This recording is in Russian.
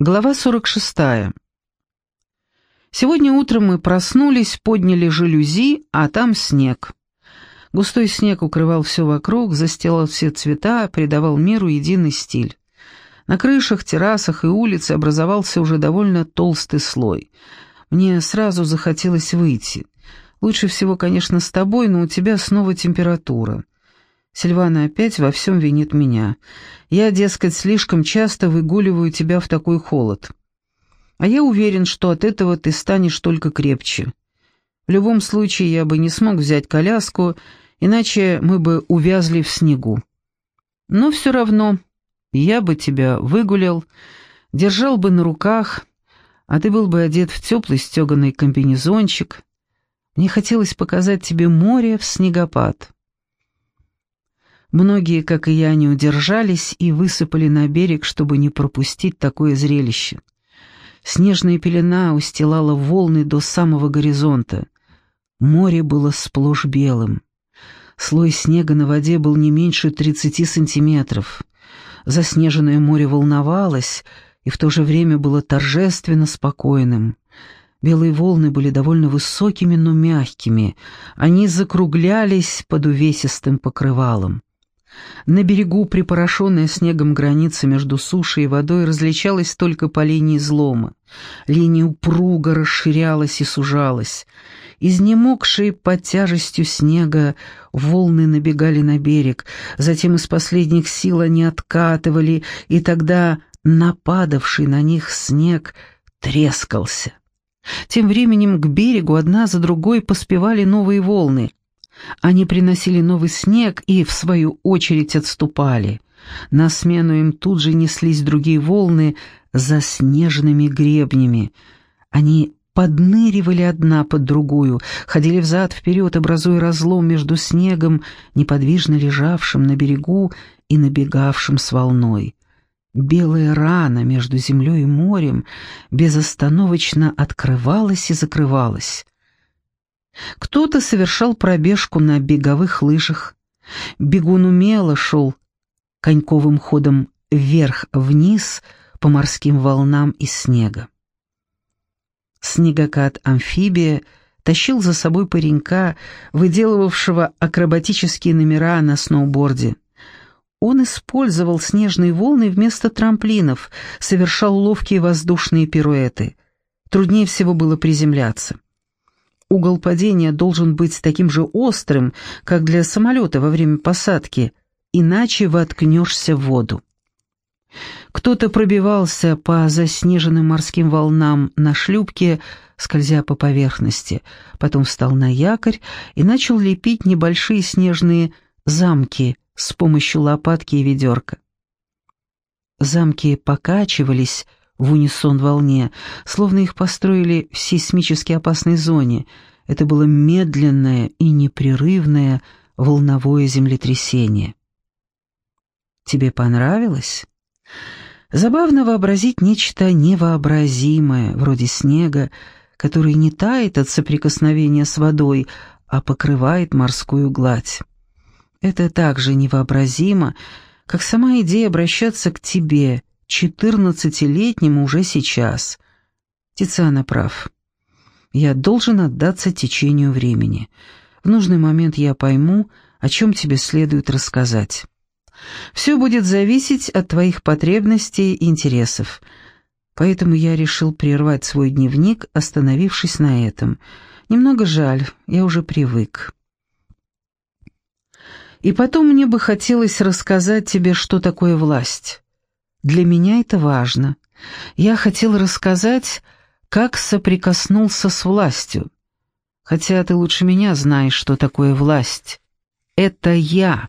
Глава 46. Сегодня утром мы проснулись, подняли жалюзи, а там снег. Густой снег укрывал все вокруг, застилал все цвета, придавал миру единый стиль. На крышах, террасах и улице образовался уже довольно толстый слой. Мне сразу захотелось выйти. Лучше всего, конечно, с тобой, но у тебя снова температура. Сильвана опять во всем винит меня. Я, дескать, слишком часто выгуливаю тебя в такой холод. А я уверен, что от этого ты станешь только крепче. В любом случае, я бы не смог взять коляску, иначе мы бы увязли в снегу. Но все равно я бы тебя выгулял, держал бы на руках, а ты был бы одет в теплый стеганый комбинезончик. Мне хотелось показать тебе море в снегопад. Многие, как и я, не удержались и высыпали на берег, чтобы не пропустить такое зрелище. Снежная пелена устилала волны до самого горизонта. Море было сплошь белым. Слой снега на воде был не меньше тридцати сантиметров. Заснеженное море волновалось и в то же время было торжественно спокойным. Белые волны были довольно высокими, но мягкими. Они закруглялись под увесистым покрывалом. На берегу, припорошенная снегом граница между сушей и водой, различалась только по линии излома. Линия упруга расширялась и сужалась. Изнемогшие под тяжестью снега волны набегали на берег, затем из последних сил они откатывали, и тогда нападавший на них снег трескался. Тем временем к берегу одна за другой поспевали новые волны — они приносили новый снег и, в свою очередь, отступали. На смену им тут же неслись другие волны за снежными гребнями. Они подныривали одна под другую, ходили взад-вперед, образуя разлом между снегом, неподвижно лежавшим на берегу и набегавшим с волной. Белая рана между землей и морем безостановочно открывалась и закрывалась. Кто-то совершал пробежку на беговых лыжах. Бегун умело шел коньковым ходом вверх-вниз по морским волнам из снега. Снегокат-амфибия тащил за собой паренька, выделывавшего акробатические номера на сноуборде. Он использовал снежные волны вместо трамплинов, совершал ловкие воздушные пируэты. Труднее всего было приземляться. Угол падения должен быть таким же острым, как для самолета во время посадки, иначе воткнешься в воду. Кто-то пробивался по заснеженным морским волнам на шлюпке, скользя по поверхности, потом встал на якорь и начал лепить небольшие снежные замки с помощью лопатки и ведерка. Замки покачивались, в унисон волне, словно их построили в сейсмически опасной зоне. Это было медленное и непрерывное волновое землетрясение. Тебе понравилось? Забавно вообразить нечто невообразимое, вроде снега, который не тает от соприкосновения с водой, а покрывает морскую гладь. Это так же невообразимо, как сама идея обращаться к тебе — четырнадцатилетнему уже сейчас. Тициана прав. Я должен отдаться течению времени. В нужный момент я пойму, о чем тебе следует рассказать. Все будет зависеть от твоих потребностей и интересов. Поэтому я решил прервать свой дневник, остановившись на этом. Немного жаль, я уже привык. И потом мне бы хотелось рассказать тебе, что такое власть. Для меня это важно. Я хотел рассказать, как соприкоснулся с властью. Хотя ты лучше меня знаешь, что такое власть. Это я.